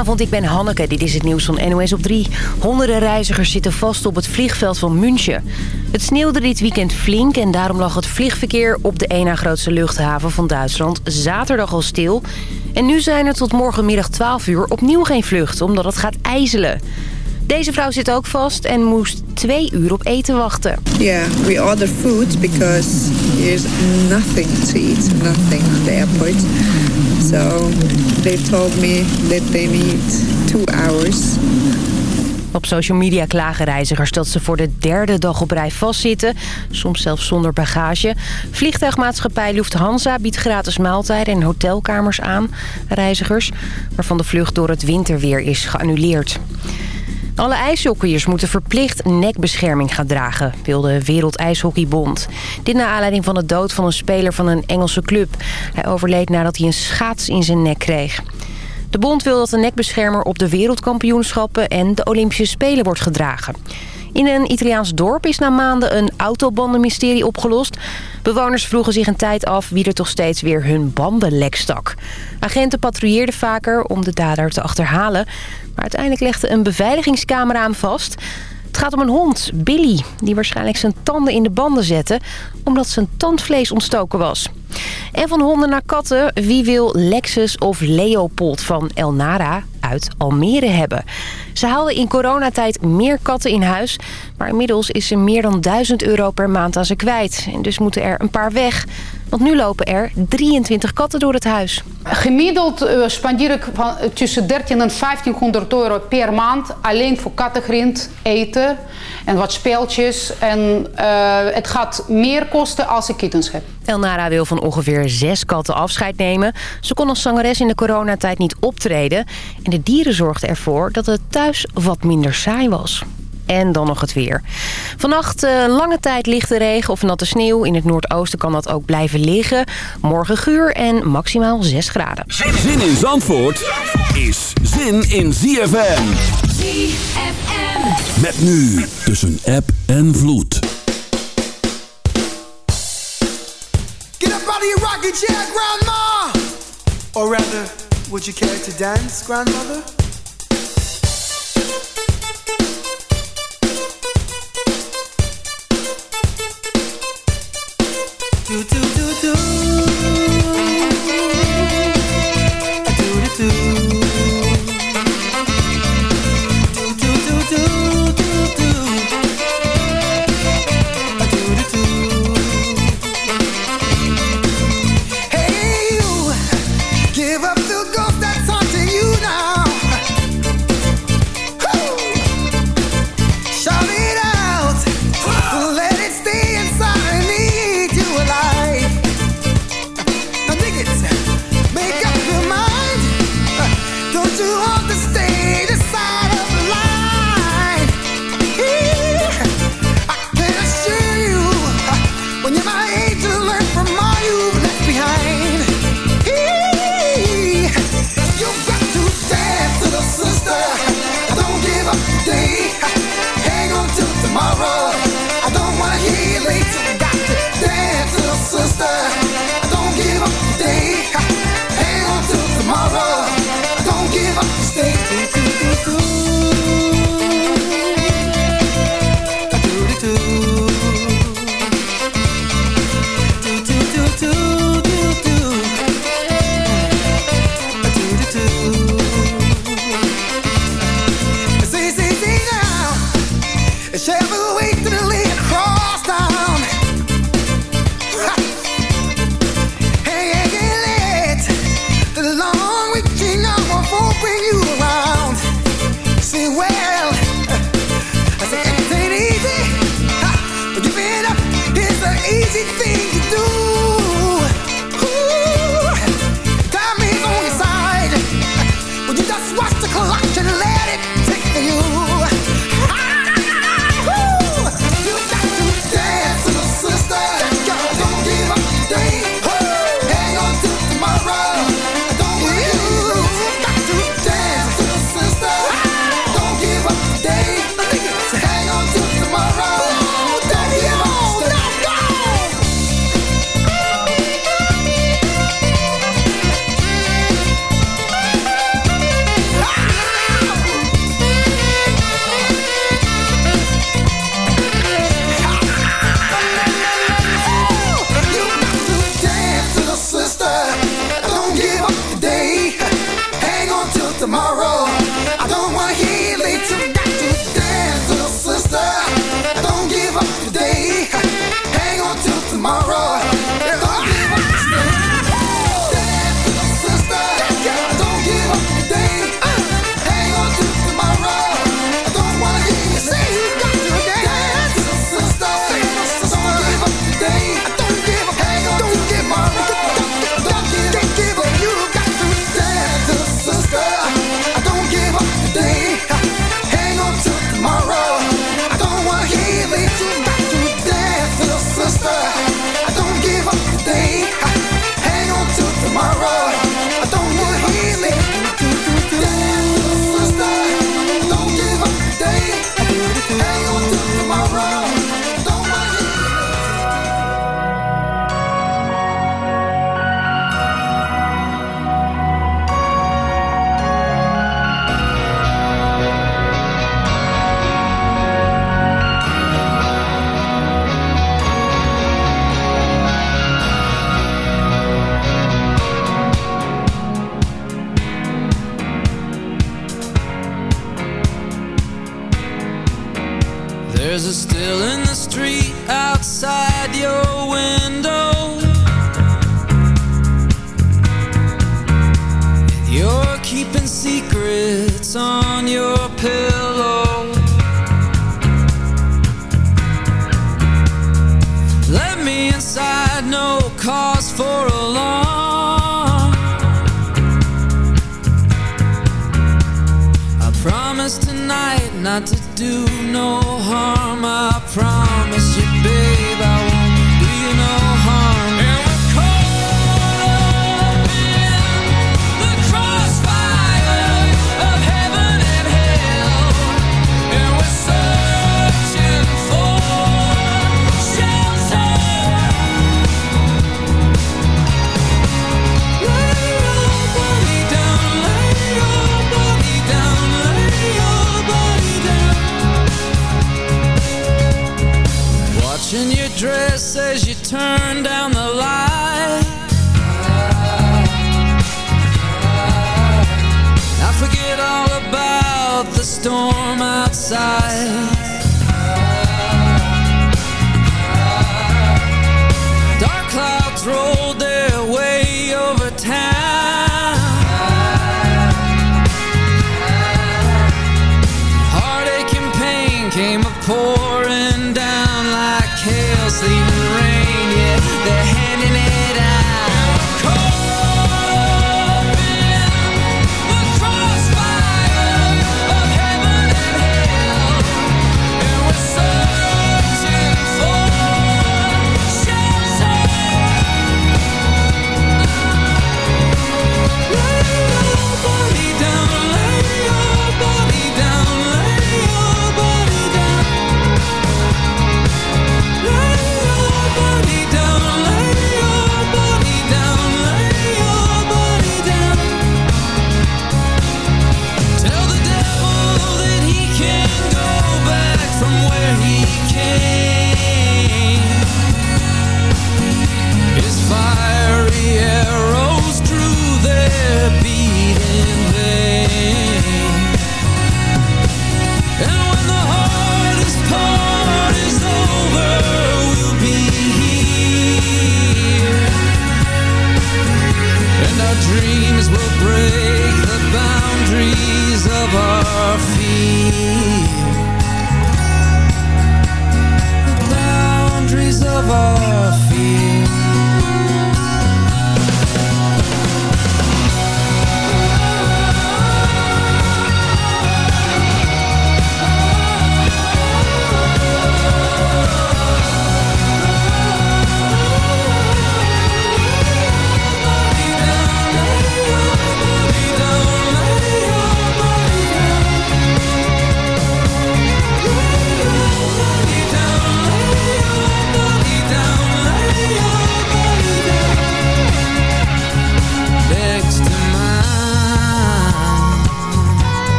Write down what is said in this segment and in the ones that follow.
Goedenavond, ik ben Hanneke. Dit is het nieuws van NOS op 3. Honderden reizigers zitten vast op het vliegveld van München. Het sneeuwde dit weekend flink en daarom lag het vliegverkeer op de ena grootste luchthaven van Duitsland zaterdag al stil. En nu zijn er tot morgenmiddag 12 uur opnieuw geen vlucht, omdat het gaat ijzelen. Deze vrouw zit ook vast en moest twee uur op eten wachten. Yeah, we ordered food because there's nothing to eat, nothing at the airport. So they told me that they need two hours. Op social media klagen reizigers dat ze voor de derde dag op rij vastzitten. Soms zelfs zonder bagage. Vliegtuigmaatschappij Lufthansa biedt gratis maaltijden en hotelkamers aan reizigers... waarvan de vlucht door het winterweer is geannuleerd. Alle ijshockeyers moeten verplicht nekbescherming gaan dragen, wil de Wereldijshockeybond. Dit na aanleiding van de dood van een speler van een Engelse club. Hij overleed nadat hij een schaats in zijn nek kreeg. De bond wil dat de nekbeschermer op de wereldkampioenschappen en de Olympische Spelen wordt gedragen. In een Italiaans dorp is na maanden een autobandenmysterie opgelost. Bewoners vroegen zich een tijd af wie er toch steeds weer hun banden lek stak. Agenten patrouilleerden vaker om de dader te achterhalen. Maar uiteindelijk legde een beveiligingscamera hem vast. Het gaat om een hond, Billy, die waarschijnlijk zijn tanden in de banden zette... omdat zijn tandvlees ontstoken was. En van honden naar katten, wie wil Lexus of Leopold van El Nara uit Almere hebben? Ze haalden in coronatijd meer katten in huis... maar inmiddels is ze meer dan 1000 euro per maand aan ze kwijt. En dus moeten er een paar weg... Want nu lopen er 23 katten door het huis. Gemiddeld uh, spandeer ik van, uh, tussen 13 en 1500 euro per maand... alleen voor kattengrind, eten en wat speeltjes. En uh, het gaat meer kosten als ik kittens heb. Elnara wil van ongeveer zes katten afscheid nemen. Ze kon als zangeres in de coronatijd niet optreden. En de dieren zorgden ervoor dat het thuis wat minder saai was. En dan nog het weer. Vannacht uh, lange tijd lichte regen of natte sneeuw. In het noordoosten kan dat ook blijven liggen. Morgen guur en maximaal 6 graden. Zin in Zandvoort is zin in ZFM. ZFM. Met nu tussen app en vloed. Get up out of your rocking chair, grandma! Or rather, would you care to dance, grandmother? Do do do do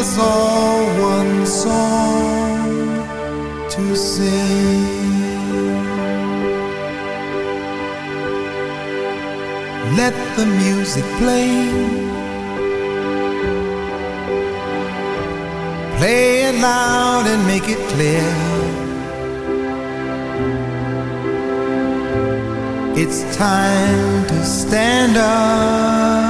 us all one song to sing. Let the music play. Play it loud and make it clear It's time to stand up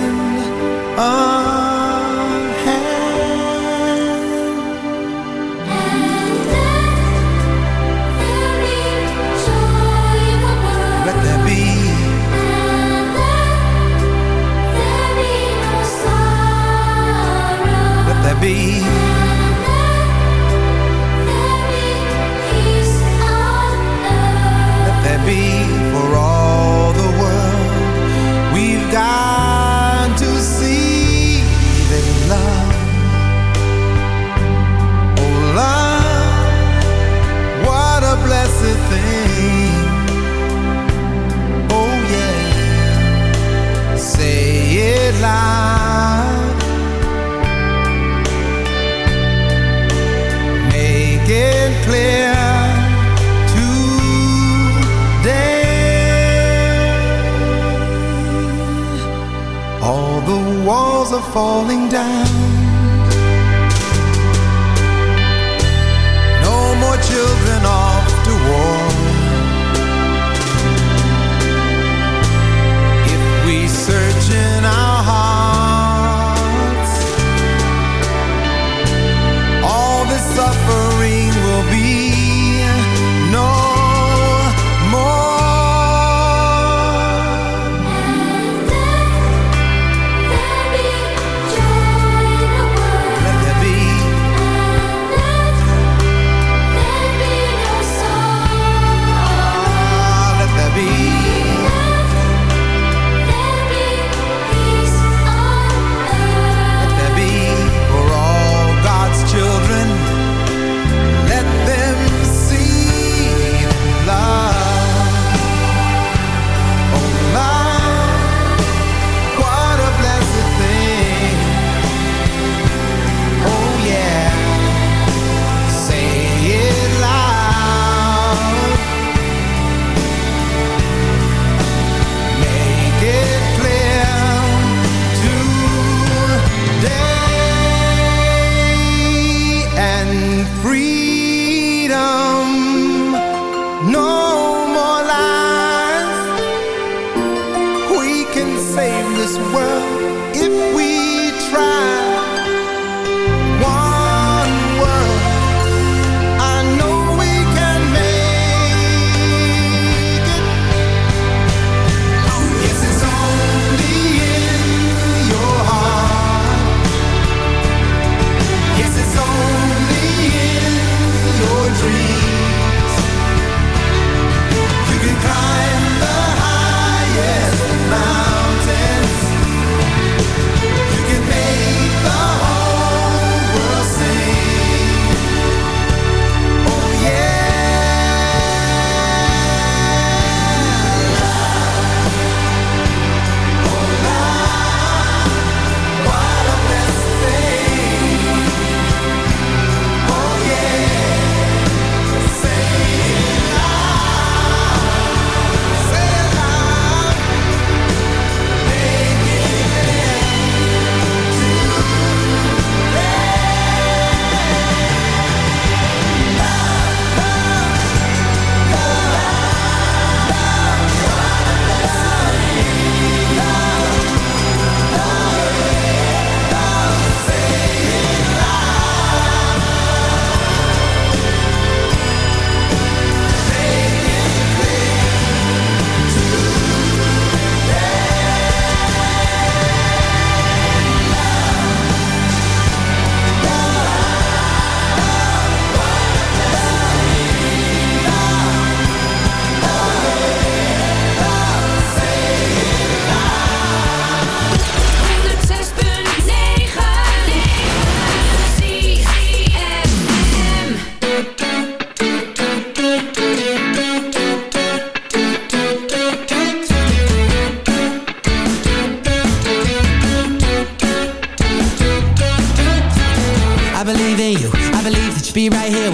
Oh. Falling down.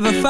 never found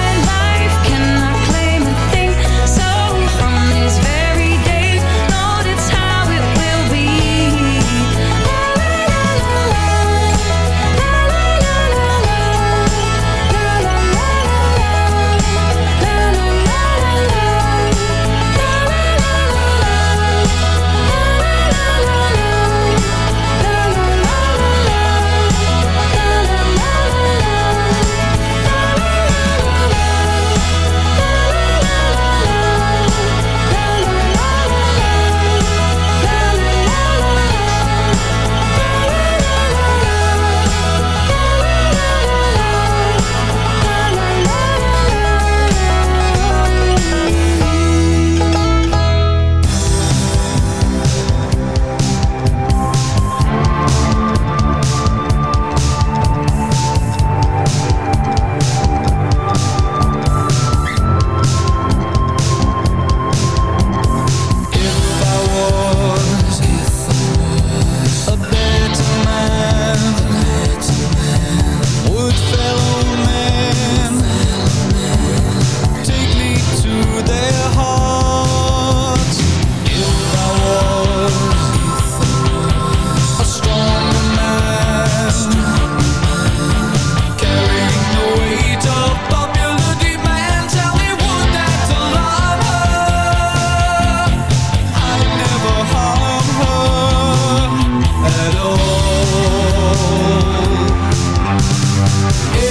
Yeah.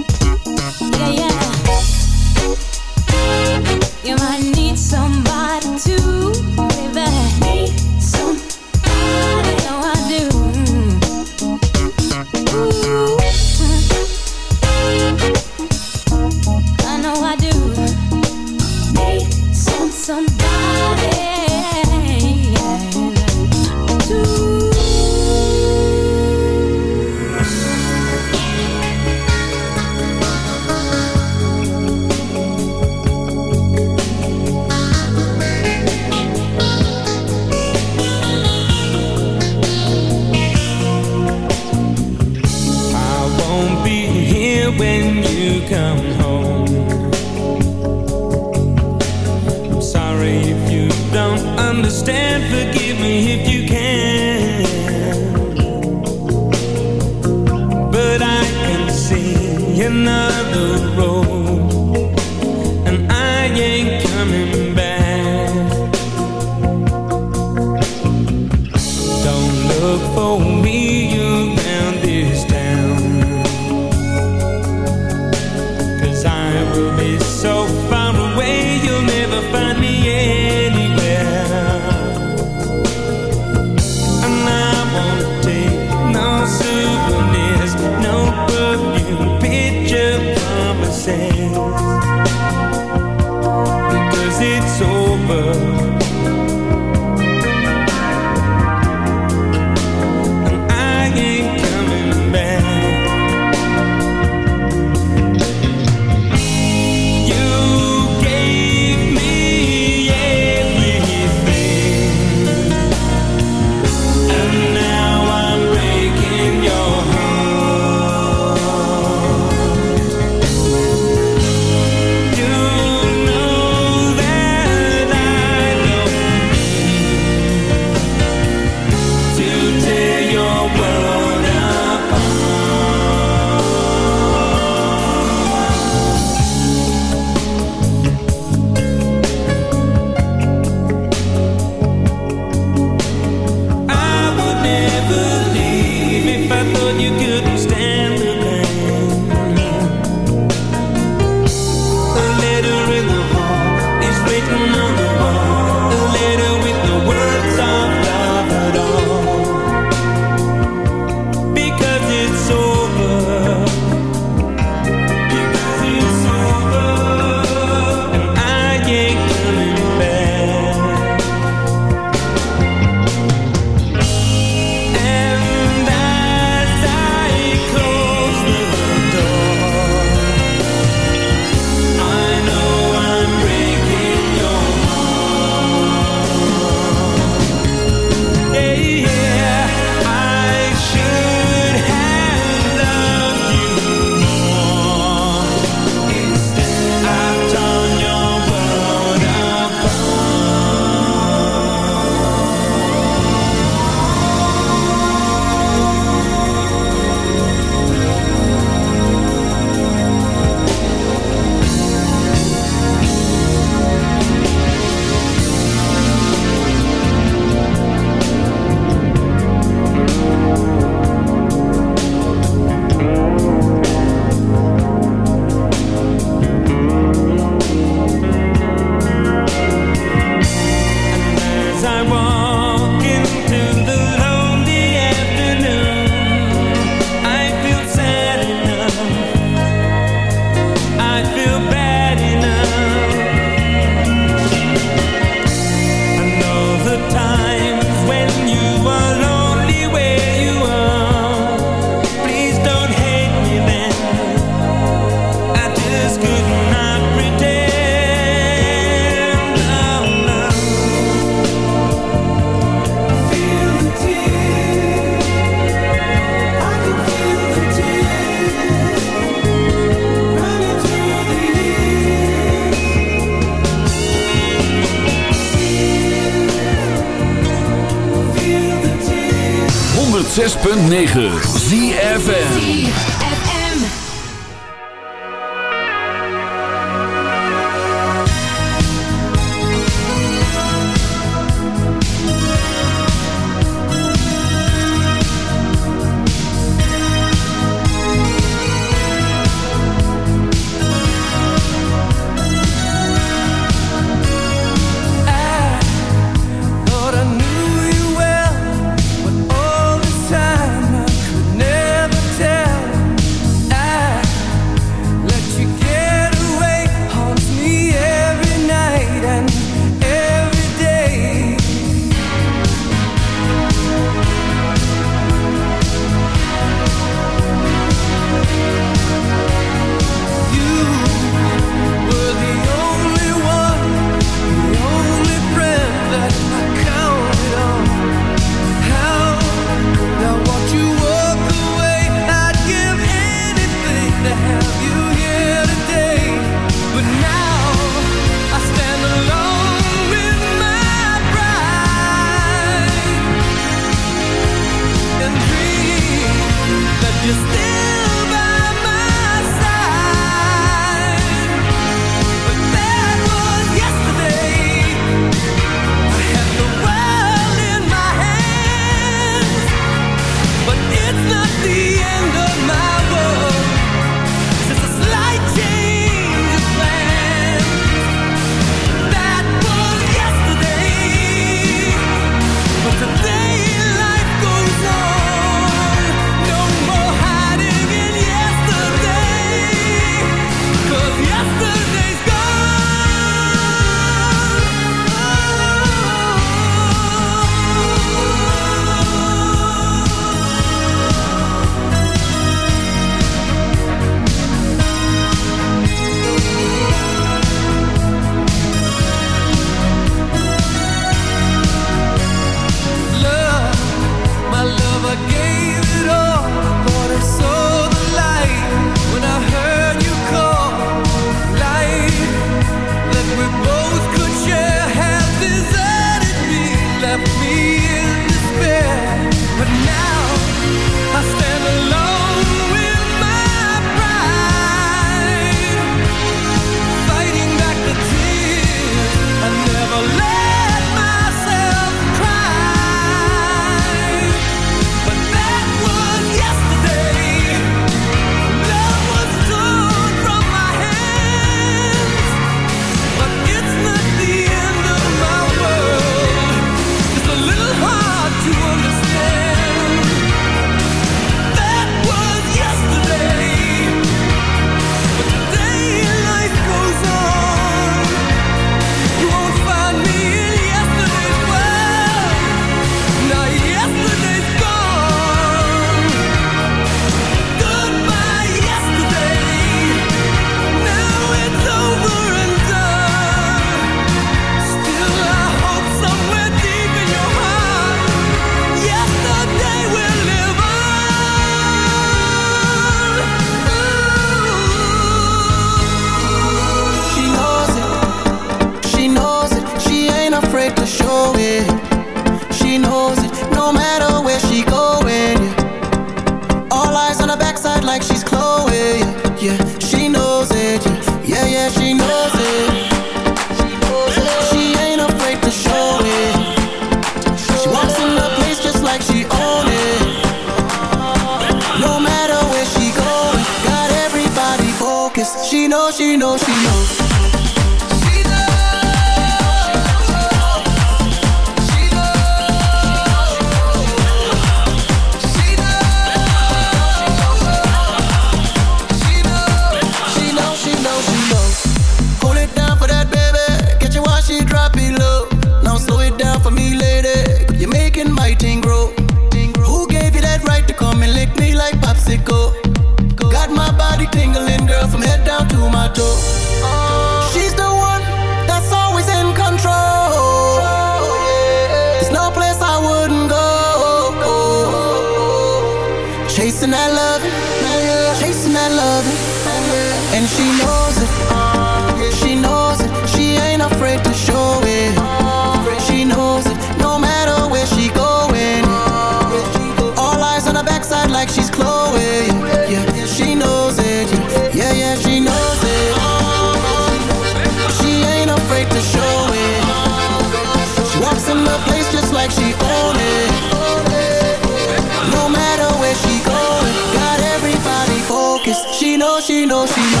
si no, si no.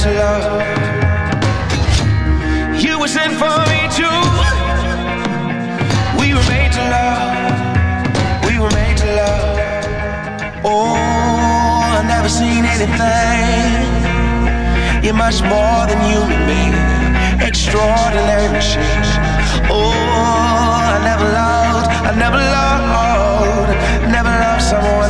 to love. You were sent for me too. We were made to love. We were made to love. Oh, I've never seen anything. You're much more than human being. Extraordinary machine. Oh, I never loved. I never loved. Never loved someone.